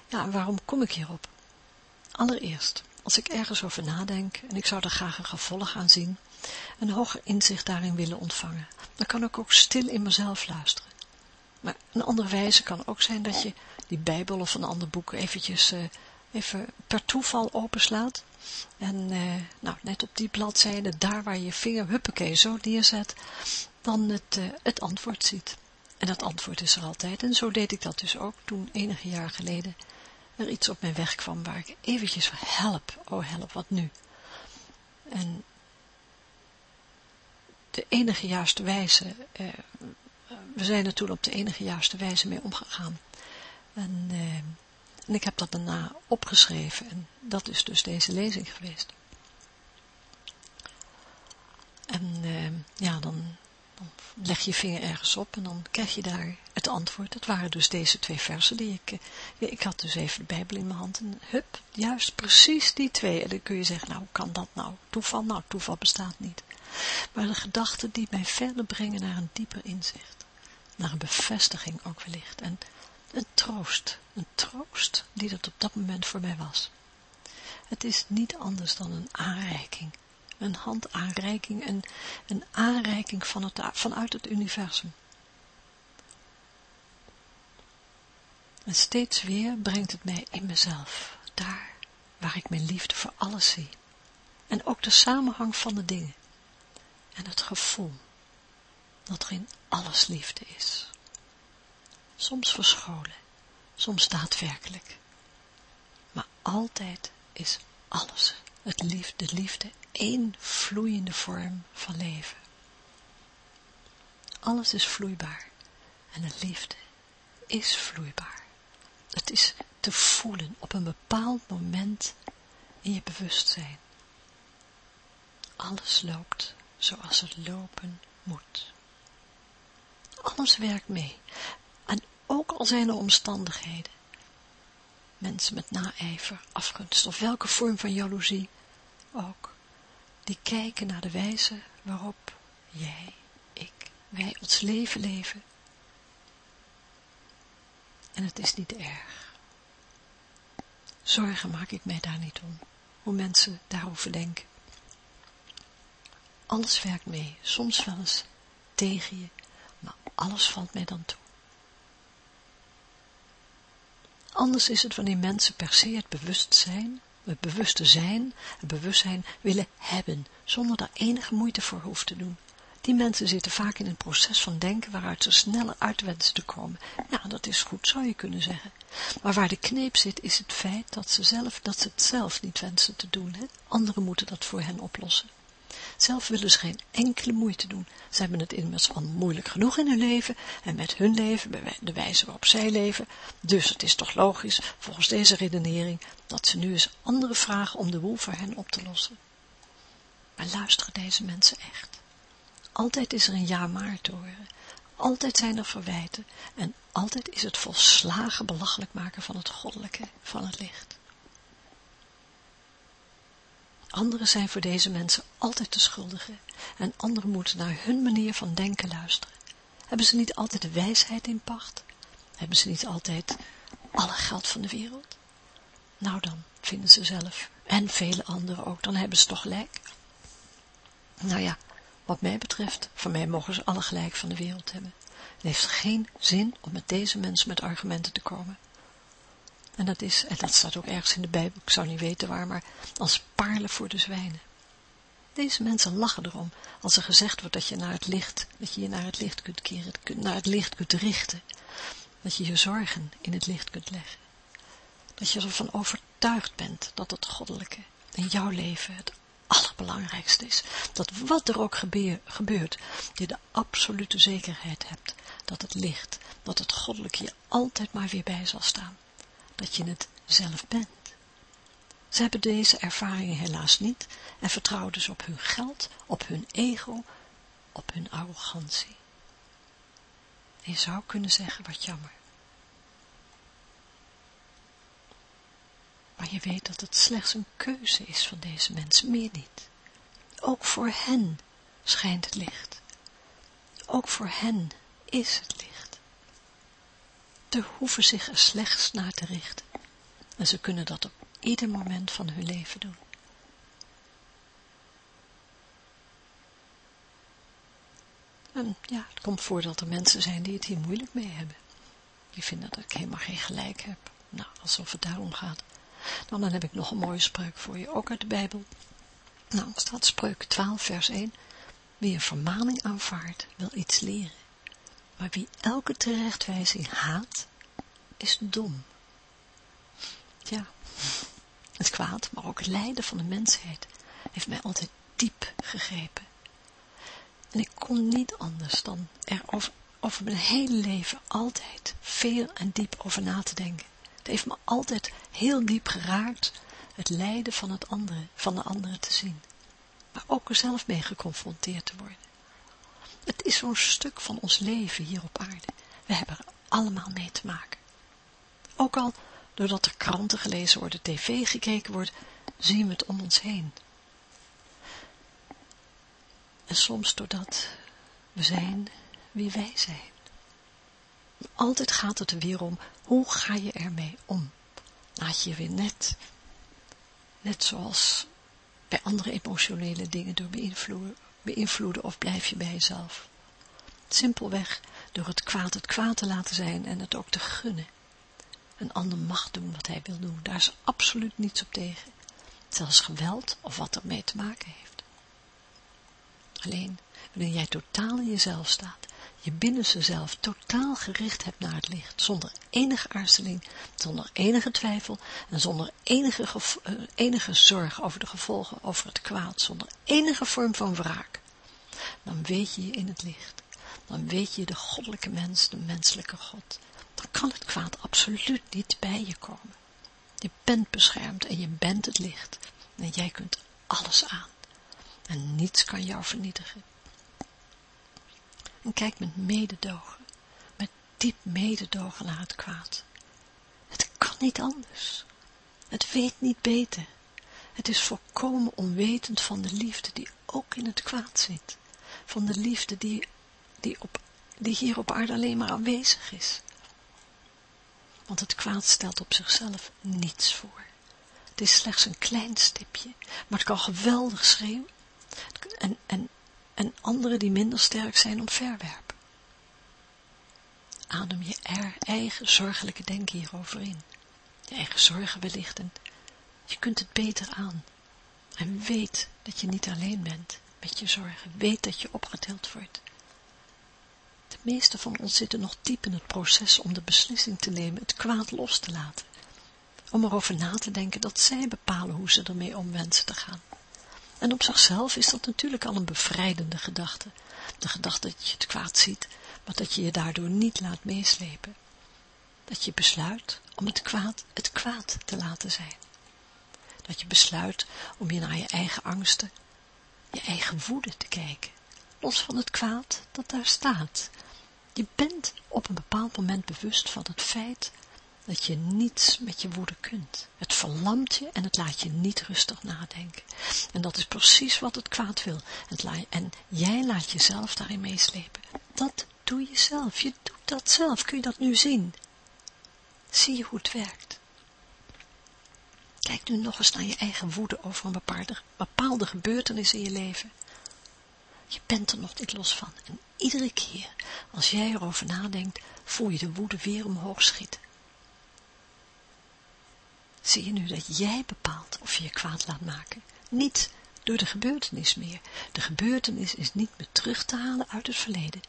Ja, waarom kom ik hierop? Allereerst, als ik ergens over nadenk, en ik zou er graag een gevolg aan zien, een hoger inzicht daarin willen ontvangen, dan kan ik ook stil in mezelf luisteren. Maar een andere wijze kan ook zijn dat je die Bijbel of een ander boek eventjes uh, even per toeval openslaat. En uh, nou, net op die bladzijde, daar waar je vinger huppakee zo neerzet, dan het, uh, het antwoord ziet. En dat antwoord is er altijd. En zo deed ik dat dus ook toen enige jaar geleden er iets op mijn weg kwam waar ik eventjes help, oh help, wat nu? En de enige juiste wijze, eh, we zijn er toen op de enige juiste wijze mee omgegaan. En, eh, en ik heb dat daarna opgeschreven en dat is dus deze lezing geweest. En eh, ja, dan leg je vinger ergens op en dan krijg je daar het antwoord. Dat waren dus deze twee versen die ik... Ik had dus even de Bijbel in mijn hand en hup, juist precies die twee. En dan kun je zeggen, nou, hoe kan dat nou? Toeval? Nou, toeval bestaat niet. Maar de gedachten die mij verder brengen naar een dieper inzicht. Naar een bevestiging ook wellicht. En een troost. Een troost die dat op dat moment voor mij was. Het is niet anders dan een aanreiking een handaanreiking, een, een aanreiking van het, vanuit het universum. En steeds weer brengt het mij in mezelf, daar waar ik mijn liefde voor alles zie. En ook de samenhang van de dingen. En het gevoel dat er in alles liefde is. Soms verscholen, soms daadwerkelijk. Maar altijd is alles het liefde, de liefde één vloeiende vorm van leven. Alles is vloeibaar en de liefde is vloeibaar. Het is te voelen op een bepaald moment in je bewustzijn. Alles loopt zoals het lopen moet. Alles werkt mee. En ook al zijn er omstandigheden. Mensen met naijver, afgunst of welke vorm van jaloezie ook die kijken naar de wijze waarop jij, ik, wij ons leven leven. En het is niet erg. Zorgen maak ik mij daar niet om, hoe mensen daarover denken. Alles werkt mee, soms wel eens tegen je, maar alles valt mij dan toe. Anders is het wanneer mensen per se het bewustzijn het bewuste zijn, het bewustzijn willen hebben, zonder daar enige moeite voor hoeft te doen. Die mensen zitten vaak in een proces van denken waaruit ze sneller uit wensen te komen. Ja, dat is goed, zou je kunnen zeggen. Maar waar de kneep zit, is het feit dat ze, zelf, dat ze het zelf niet wensen te doen. Hè? Anderen moeten dat voor hen oplossen. Zelf willen ze geen enkele moeite doen. Ze hebben het immers al moeilijk genoeg in hun leven en met hun leven, de wijze waarop zij leven. Dus het is toch logisch, volgens deze redenering, dat ze nu eens andere vragen om de boel voor hen op te lossen. Maar luisteren deze mensen echt? Altijd is er een ja maar te horen. Altijd zijn er verwijten en altijd is het volslagen belachelijk maken van het goddelijke, van het licht. Anderen zijn voor deze mensen altijd de schuldigen en anderen moeten naar hun manier van denken luisteren. Hebben ze niet altijd de wijsheid in pacht? Hebben ze niet altijd alle geld van de wereld? Nou dan, vinden ze zelf, en vele anderen ook, dan hebben ze toch gelijk. Nou ja, wat mij betreft, van mij mogen ze alle gelijk van de wereld hebben. Het heeft geen zin om met deze mensen met argumenten te komen. En dat is, en dat staat ook ergens in de Bijbel, ik zou niet weten waar, maar als paarlen voor de zwijnen. Deze mensen lachen erom, als er gezegd wordt dat je naar het licht, dat je je naar het licht kunt keren, naar het licht kunt richten. Dat je je zorgen in het licht kunt leggen. Dat je ervan overtuigd bent dat het goddelijke in jouw leven het allerbelangrijkste is. Dat wat er ook gebeurt, je de absolute zekerheid hebt dat het licht, dat het goddelijke je altijd maar weer bij zal staan dat je het zelf bent. Ze hebben deze ervaringen helaas niet en vertrouwen dus op hun geld, op hun ego, op hun arrogantie. je zou kunnen zeggen, wat jammer. Maar je weet dat het slechts een keuze is van deze mensen, meer niet. Ook voor hen schijnt het licht. Ook voor hen is het licht. Ze hoeven zich er slechts naar te richten. En ze kunnen dat op ieder moment van hun leven doen. En ja, het komt voor dat er mensen zijn die het hier moeilijk mee hebben. Die vinden dat ik helemaal geen gelijk heb. Nou, alsof het daarom gaat. Nou, dan heb ik nog een mooie spreuk voor je, ook uit de Bijbel. Nou, staat spreuk 12 vers 1. Wie een vermaning aanvaardt, wil iets leren. Maar wie elke terechtwijzing haat, is dom. Ja, het kwaad, maar ook het lijden van de mensheid heeft mij altijd diep gegrepen. En ik kon niet anders dan er over, over mijn hele leven altijd veel en diep over na te denken. Het heeft me altijd heel diep geraakt, het lijden van, het andere, van de andere te zien. Maar ook er zelf mee geconfronteerd te worden. Het is zo'n stuk van ons leven hier op aarde. We hebben er allemaal mee te maken. Ook al doordat er kranten gelezen worden, tv gekeken wordt, zien we het om ons heen. En soms doordat we zijn wie wij zijn. Altijd gaat het er weer om, hoe ga je ermee om? Laat je je weer net, net zoals bij andere emotionele dingen door beïnvloeden, beïnvloeden of blijf je bij jezelf? Simpelweg door het kwaad het kwaad te laten zijn en het ook te gunnen. Een ander mag doen wat hij wil doen, daar is absoluut niets op tegen. Zelfs geweld of wat ermee te maken heeft. Alleen, wanneer jij totaal in jezelf staat, je binnenste zelf totaal gericht hebt naar het licht, zonder enige aarzeling, zonder enige twijfel en zonder enige, uh, enige zorg over de gevolgen, over het kwaad, zonder enige vorm van wraak, dan weet je je in het licht. Dan weet je de goddelijke mens, de menselijke God. Dan kan het kwaad absoluut niet bij je komen. Je bent beschermd en je bent het licht. En jij kunt alles aan. En niets kan jou vernietigen. En kijk met mededogen, met diep mededogen naar het kwaad. Het kan niet anders. Het weet niet beter. Het is volkomen onwetend van de liefde die ook in het kwaad zit. Van de liefde die, die, op, die hier op aarde alleen maar aanwezig is. Want het kwaad stelt op zichzelf niets voor. Het is slechts een klein stipje, maar het kan geweldig schreeuwen en, en, en anderen die minder sterk zijn omverwerpen. Adem je er eigen zorgelijke denken hierover in. Je eigen zorgen wellicht en je kunt het beter aan. En weet dat je niet alleen bent met je zorgen. Weet dat je opgetild wordt. De meeste van ons zitten nog diep in het proces om de beslissing te nemen het kwaad los te laten. Om erover na te denken dat zij bepalen hoe ze ermee om wensen te gaan. En op zichzelf is dat natuurlijk al een bevrijdende gedachte. De gedachte dat je het kwaad ziet, maar dat je je daardoor niet laat meeslepen. Dat je besluit om het kwaad het kwaad te laten zijn. Dat je besluit om je naar je eigen angsten, je eigen woede te kijken. Los van het kwaad dat daar staat. Je bent op een bepaald moment bewust van het feit dat je niets met je woede kunt. Het verlamt je en het laat je niet rustig nadenken. En dat is precies wat het kwaad wil. En jij laat jezelf daarin meeslepen. Dat doe je zelf. Je doet dat zelf. Kun je dat nu zien? Zie je hoe het werkt? Kijk nu nog eens naar je eigen woede over een bepaalde, bepaalde gebeurtenis in je leven. Je bent er nog niet los van. En iedere keer als jij erover nadenkt, voel je de woede weer omhoog schieten zie je nu dat jij bepaalt of je je kwaad laat maken. Niet door de gebeurtenis meer. De gebeurtenis is niet meer terug te halen uit het verleden.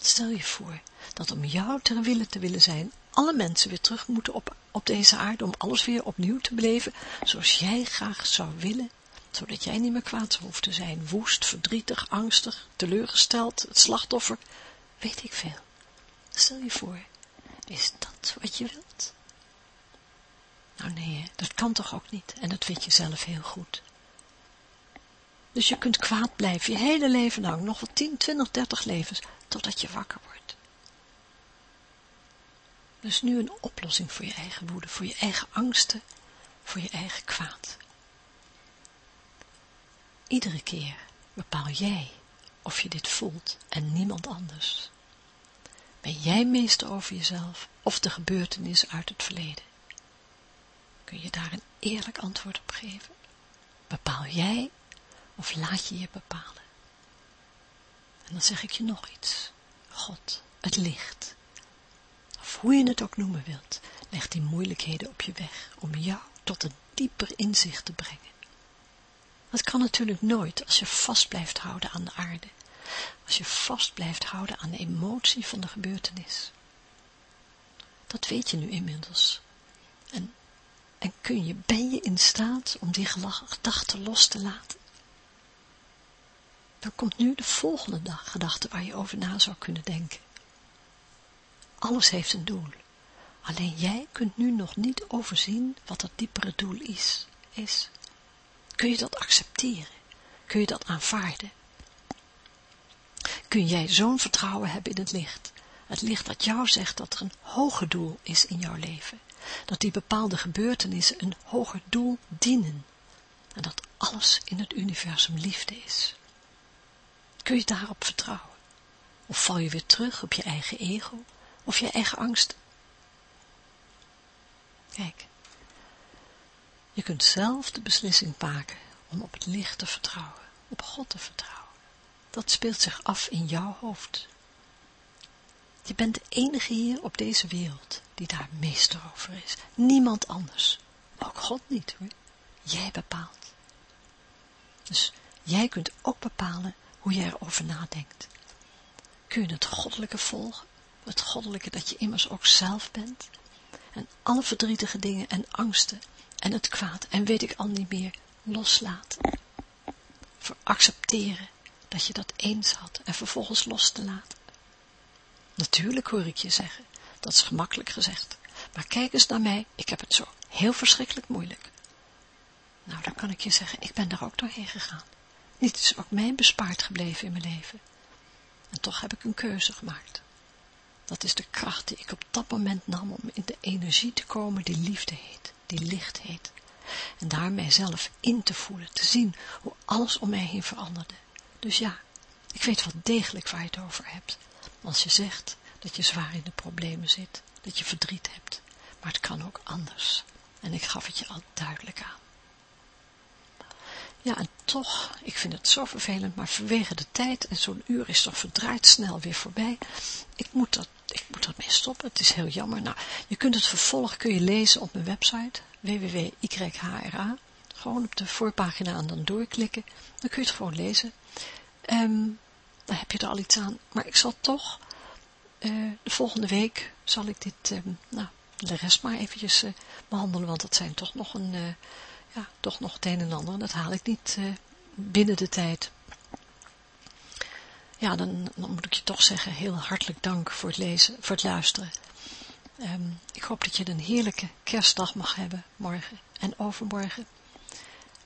Stel je voor dat om jou ter wille te willen zijn, alle mensen weer terug moeten op, op deze aarde om alles weer opnieuw te beleven, zoals jij graag zou willen, zodat jij niet meer kwaad hoeft te zijn, woest, verdrietig, angstig, teleurgesteld, het slachtoffer, weet ik veel. Stel je voor, is dat wat je wilt? Nou nee, dat kan toch ook niet. En dat weet je zelf heel goed. Dus je kunt kwaad blijven, je hele leven lang, nog wel 10, 20, 30 levens, totdat je wakker wordt. Dus nu een oplossing voor je eigen woede, voor je eigen angsten, voor je eigen kwaad. Iedere keer bepaal jij of je dit voelt en niemand anders. Ben jij meester over jezelf of de gebeurtenis uit het verleden? Kun je daar een eerlijk antwoord op geven? Bepaal jij of laat je je bepalen? En dan zeg ik je nog iets. God, het licht, of hoe je het ook noemen wilt, legt die moeilijkheden op je weg om jou tot een dieper inzicht te brengen. Dat kan natuurlijk nooit als je vast blijft houden aan de aarde, als je vast blijft houden aan de emotie van de gebeurtenis. Dat weet je nu inmiddels. En, kun je, ben je in staat om die gedachten los te laten? Dan komt nu de volgende dag gedachte waar je over na zou kunnen denken. Alles heeft een doel. Alleen jij kunt nu nog niet overzien wat dat diepere doel is. is. Kun je dat accepteren? Kun je dat aanvaarden? Kun jij zo'n vertrouwen hebben in het licht? Het licht dat jou zegt dat er een hoger doel is in jouw leven. Dat die bepaalde gebeurtenissen een hoger doel dienen. En dat alles in het universum liefde is. Kun je daarop vertrouwen? Of val je weer terug op je eigen ego of je eigen angst? Kijk, je kunt zelf de beslissing maken om op het licht te vertrouwen, op God te vertrouwen. Dat speelt zich af in jouw hoofd. Je bent de enige hier op deze wereld die daar meester over is. Niemand anders. Ook God niet hoor. Jij bepaalt. Dus jij kunt ook bepalen hoe jij erover nadenkt. Kun je het goddelijke volgen? Het goddelijke dat je immers ook zelf bent? En alle verdrietige dingen en angsten en het kwaad en weet ik al niet meer loslaten. Voor accepteren dat je dat eens had en vervolgens los te laten. Natuurlijk hoor ik je zeggen, dat is gemakkelijk gezegd. Maar kijk eens naar mij, ik heb het zo heel verschrikkelijk moeilijk. Nou, dan kan ik je zeggen, ik ben daar ook doorheen gegaan. Niet is ook mij bespaard gebleven in mijn leven. En toch heb ik een keuze gemaakt. Dat is de kracht die ik op dat moment nam om in de energie te komen die liefde heet, die licht heet. En daar mijzelf in te voelen, te zien hoe alles om mij heen veranderde. Dus ja, ik weet wel degelijk waar je het over hebt. Als je zegt dat je zwaar in de problemen zit, dat je verdriet hebt. Maar het kan ook anders. En ik gaf het je al duidelijk aan. Ja, en toch, ik vind het zo vervelend, maar vanwege de tijd, en zo'n uur is toch verdraaid snel weer voorbij, ik moet, dat, ik moet ermee stoppen, het is heel jammer. Nou, je kunt het vervolg, kun je lezen op mijn website, www.yhra, gewoon op de voorpagina en dan doorklikken, dan kun je het gewoon lezen. Um, dan heb je er al iets aan, maar ik zal toch, uh, de volgende week zal ik dit, um, nou, de rest maar eventjes uh, behandelen, want dat zijn toch nog een... Uh, ja, toch nog het een en ander. Dat haal ik niet binnen de tijd. Ja, dan, moet ik je toch zeggen, heel hartelijk dank voor het lezen, voor het luisteren. Um, ik hoop dat je een heerlijke kerstdag mag hebben, morgen en overmorgen.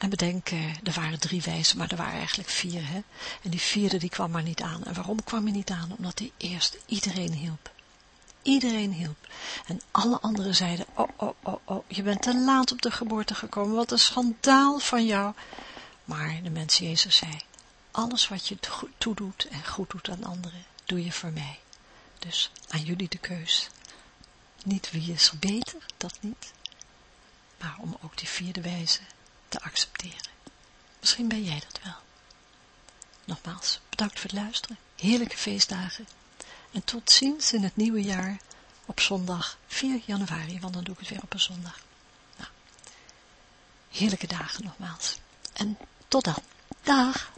En bedenk, uh, er waren drie wijzen, maar er waren eigenlijk vier, hè. En die vierde, die kwam maar niet aan. En waarom kwam hij niet aan? Omdat hij eerst iedereen hielp. Iedereen hielp. En alle anderen zeiden, oh, oh, oh, oh, je bent te laat op de geboorte gekomen, wat een schandaal van jou. Maar de mens Jezus zei, alles wat je toedoet en goed doet aan anderen, doe je voor mij. Dus aan jullie de keus. Niet wie is beter, dat niet. Maar om ook die vierde wijze te accepteren. Misschien ben jij dat wel. Nogmaals, bedankt voor het luisteren. Heerlijke feestdagen. En tot ziens in het nieuwe jaar op zondag 4 januari, want dan doe ik het weer op een zondag. Nou, heerlijke dagen nogmaals. En tot dan. Dag!